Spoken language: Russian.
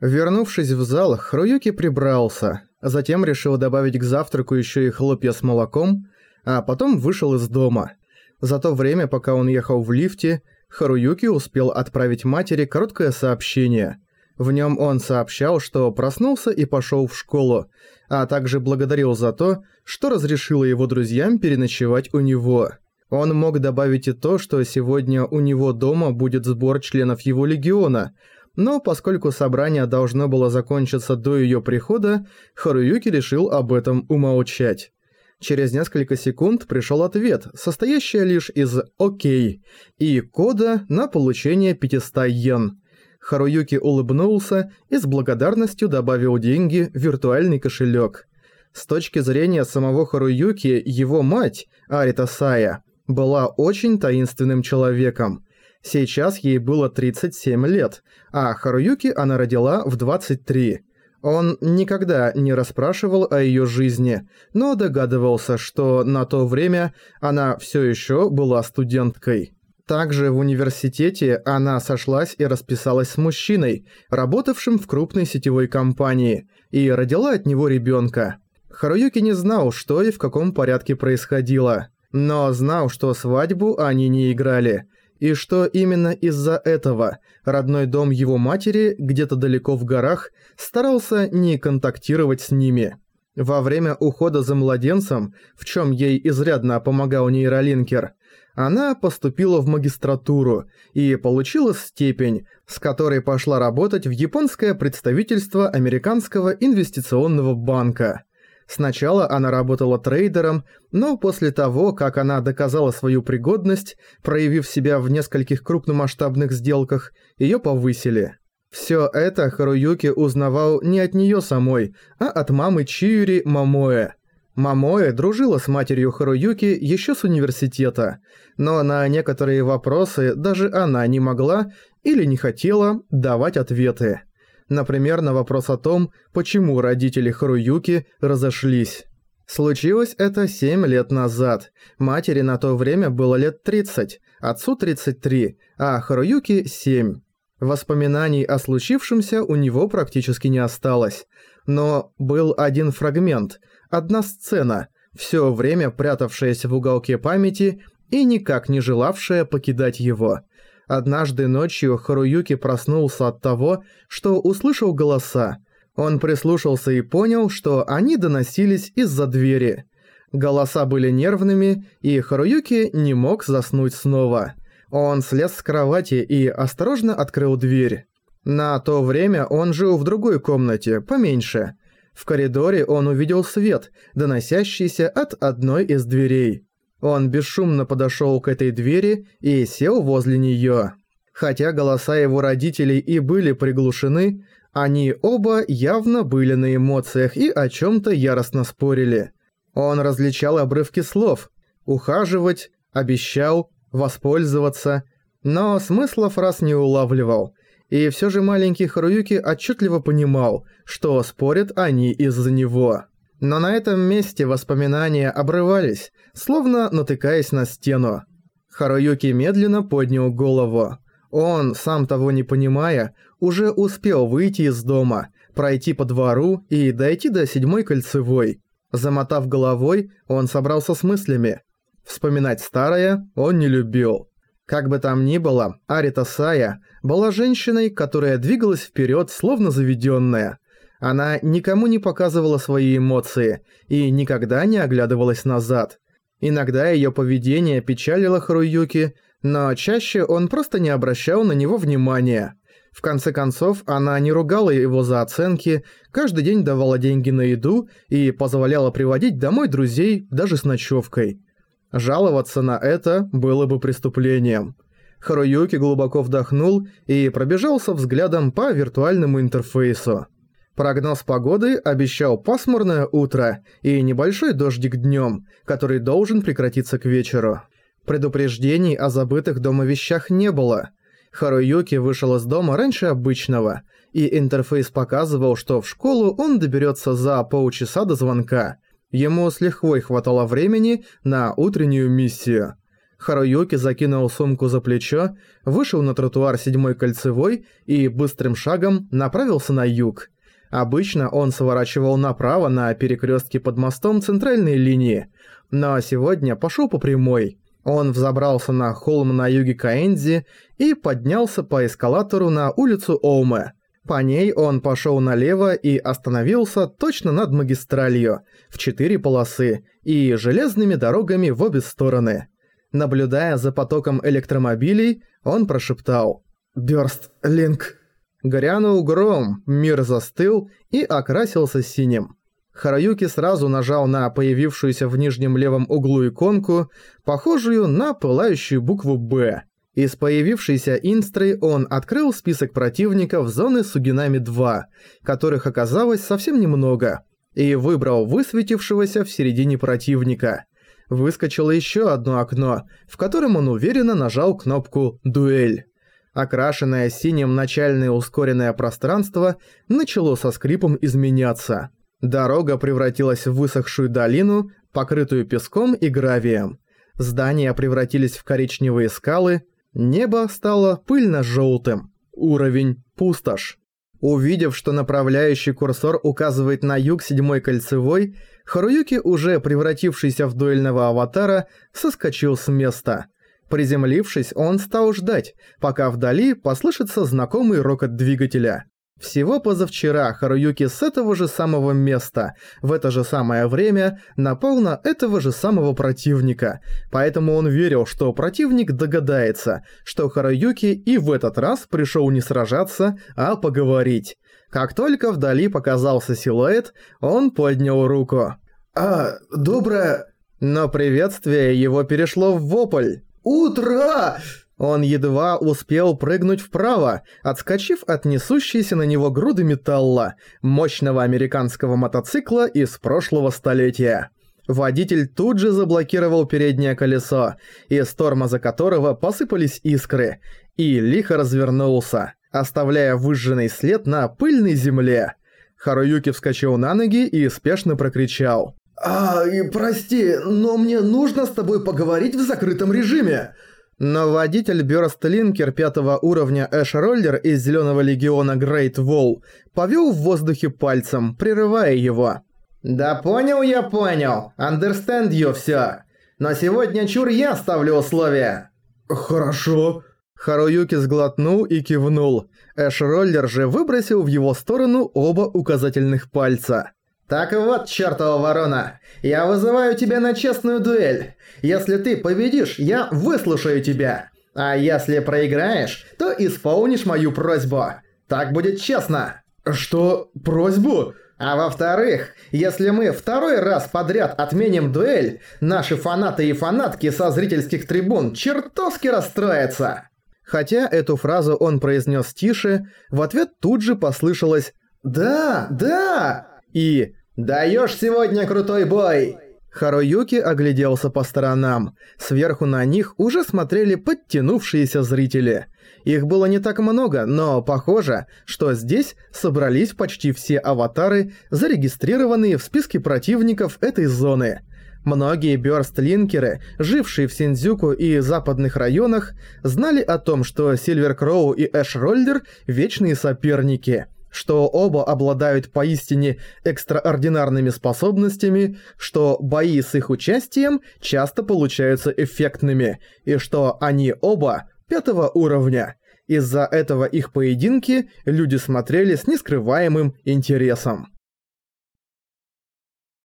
Вернувшись в зал, Хруюки прибрался, затем решил добавить к завтраку еще и хлопья с молоком, а потом вышел из дома. За то время, пока он ехал в лифте, Харуюки успел отправить матери короткое сообщение. В нем он сообщал, что проснулся и пошел в школу, а также благодарил за то, что разрешило его друзьям переночевать у него. Он мог добавить и то, что сегодня у него дома будет сбор членов его легиона, но поскольку собрание должно было закончиться до ее прихода, Харуюки решил об этом умолчать. Через несколько секунд пришел ответ, состоящий лишь из «Окей» и кода на получение 500 йен. Харуюки улыбнулся и с благодарностью добавил деньги в виртуальный кошелек. С точки зрения самого Харуюки, его мать, Арита Сая, была очень таинственным человеком. Сейчас ей было 37 лет, а Харуюки она родила в 23. Он никогда не расспрашивал о её жизни, но догадывался, что на то время она всё ещё была студенткой. Также в университете она сошлась и расписалась с мужчиной, работавшим в крупной сетевой компании, и родила от него ребёнка. Харуюки не знал, что и в каком порядке происходило, но знал, что свадьбу они не играли – и что именно из-за этого родной дом его матери где-то далеко в горах старался не контактировать с ними. Во время ухода за младенцем, в чем ей изрядно помогал нейролинкер, она поступила в магистратуру и получила степень, с которой пошла работать в японское представительство Американского инвестиционного банка – Сначала она работала трейдером, но после того, как она доказала свою пригодность, проявив себя в нескольких крупномасштабных сделках, её повысили. Всё это Харуюки узнавал не от неё самой, а от мамы Чиюри Мамоэ. Мамоэ дружила с матерью Харуюки ещё с университета, но на некоторые вопросы даже она не могла или не хотела давать ответы. Например, на вопрос о том, почему родители Харуюки разошлись. Случилось это 7 лет назад. Матери на то время было лет 30, отцу 33, а Харуюки 7. Воспоминаний о случившемся у него практически не осталось. Но был один фрагмент, одна сцена, все время прятавшаяся в уголке памяти и никак не желавшая покидать его – Однажды ночью Харуюки проснулся от того, что услышал голоса. Он прислушался и понял, что они доносились из-за двери. Голоса были нервными, и Харуюки не мог заснуть снова. Он слез с кровати и осторожно открыл дверь. На то время он жил в другой комнате, поменьше. В коридоре он увидел свет, доносящийся от одной из дверей. Он бесшумно подошел к этой двери и сел возле нее. Хотя голоса его родителей и были приглушены, они оба явно были на эмоциях и о чем-то яростно спорили. Он различал обрывки слов «ухаживать», «обещал», «воспользоваться», но смысла фраз не улавливал. И все же маленький Харуюки отчетливо понимал, что спорят они из-за него. Но на этом месте воспоминания обрывались, словно натыкаясь на стену. Харуюки медленно поднял голову. Он, сам того не понимая, уже успел выйти из дома, пройти по двору и дойти до седьмой кольцевой. Замотав головой, он собрался с мыслями. Вспоминать старое он не любил. Как бы там ни было, Арита Сая была женщиной, которая двигалась вперед, словно заведенная. Она никому не показывала свои эмоции и никогда не оглядывалась назад. Иногда её поведение печалило Харуюки, но чаще он просто не обращал на него внимания. В конце концов, она не ругала его за оценки, каждый день давала деньги на еду и позволяла приводить домой друзей даже с ночевкой. Жаловаться на это было бы преступлением. Харуюки глубоко вдохнул и пробежался взглядом по виртуальному интерфейсу. Прогноз погоды обещал пасмурное утро и небольшой дождик днем, который должен прекратиться к вечеру. Предупреждений о забытых дома вещах не было. Харуюки вышел из дома раньше обычного, и интерфейс показывал, что в школу он доберется за полчаса до звонка. Ему с лихвой хватало времени на утреннюю миссию. Харуюки закинул сумку за плечо, вышел на тротуар седьмой кольцевой и быстрым шагом направился на юг. Обычно он сворачивал направо на перекрестке под мостом центральной линии, но сегодня пошел по прямой. Он взобрался на холм на юге Каэнзи и поднялся по эскалатору на улицу Оуме. По ней он пошел налево и остановился точно над магистралью, в четыре полосы и железными дорогами в обе стороны. Наблюдая за потоком электромобилей, он прошептал «Бёрст, Линк». Грянул гром, мир застыл и окрасился синим. Хараюки сразу нажал на появившуюся в нижнем левом углу иконку, похожую на пылающую букву «Б». Из появившейся инстры он открыл список противников зоны Сугинами-2, которых оказалось совсем немного, и выбрал высветившегося в середине противника. Выскочило еще одно окно, в котором он уверенно нажал кнопку «Дуэль». Окрашенное синим начальное ускоренное пространство начало со скрипом изменяться. Дорога превратилась в высохшую долину, покрытую песком и гравием. Здания превратились в коричневые скалы, небо стало пыльно-желтым. Уровень пустошь. Увидев, что направляющий курсор указывает на юг седьмой кольцевой, Харуюки, уже превратившийся в дуэльного аватара, соскочил с места. Приземлившись, он стал ждать, пока вдали послышится знакомый рокот двигателя. Всего позавчера Харуюки с этого же самого места, в это же самое время, напал на этого же самого противника, поэтому он верил, что противник догадается, что Харуюки и в этот раз пришел не сражаться, а поговорить. Как только вдали показался силуэт, он поднял руку. «А, доброе...» Но приветствие его перешло в вопль. «Утро!» Он едва успел прыгнуть вправо, отскочив от несущейся на него груды металла, мощного американского мотоцикла из прошлого столетия. Водитель тут же заблокировал переднее колесо, из тормоза которого посыпались искры, и лихо развернулся, оставляя выжженный след на пыльной земле. Харуюки вскочил на ноги и спешно прокричал. «А, прости, но мне нужно с тобой поговорить в закрытом режиме!» Но водитель Бёрстлинкер пятого уровня Эш-роллер из Зелёного Легиона Грейт Волл повёл в воздухе пальцем, прерывая его. «Да понял я понял, understand you всё. Но сегодня чур я ставлю условия». «Хорошо». Харуюки сглотнул и кивнул. Эш-роллер же выбросил в его сторону оба указательных пальца. «Так вот, чертова ворона, я вызываю тебя на честную дуэль. Если ты победишь, я выслушаю тебя. А если проиграешь, то исполнишь мою просьбу. Так будет честно». «Что? Просьбу?» А во-вторых, если мы второй раз подряд отменим дуэль, наши фанаты и фанатки со зрительских трибун чертовски расстроятся. Хотя эту фразу он произнес тише, в ответ тут же послышалось «Да, да!» И «Даёшь сегодня крутой бой!» Харуюки огляделся по сторонам. Сверху на них уже смотрели подтянувшиеся зрители. Их было не так много, но похоже, что здесь собрались почти все аватары, зарегистрированные в списке противников этой зоны. Многие бёрстлинкеры, жившие в Синдзюку и западных районах, знали о том, что Сильвер Кроу и Эш Роллер – вечные соперники – что оба обладают поистине экстраординарными способностями, что бои с их участием часто получаются эффектными, и что они оба пятого уровня. Из-за этого их поединки люди смотрели с нескрываемым интересом.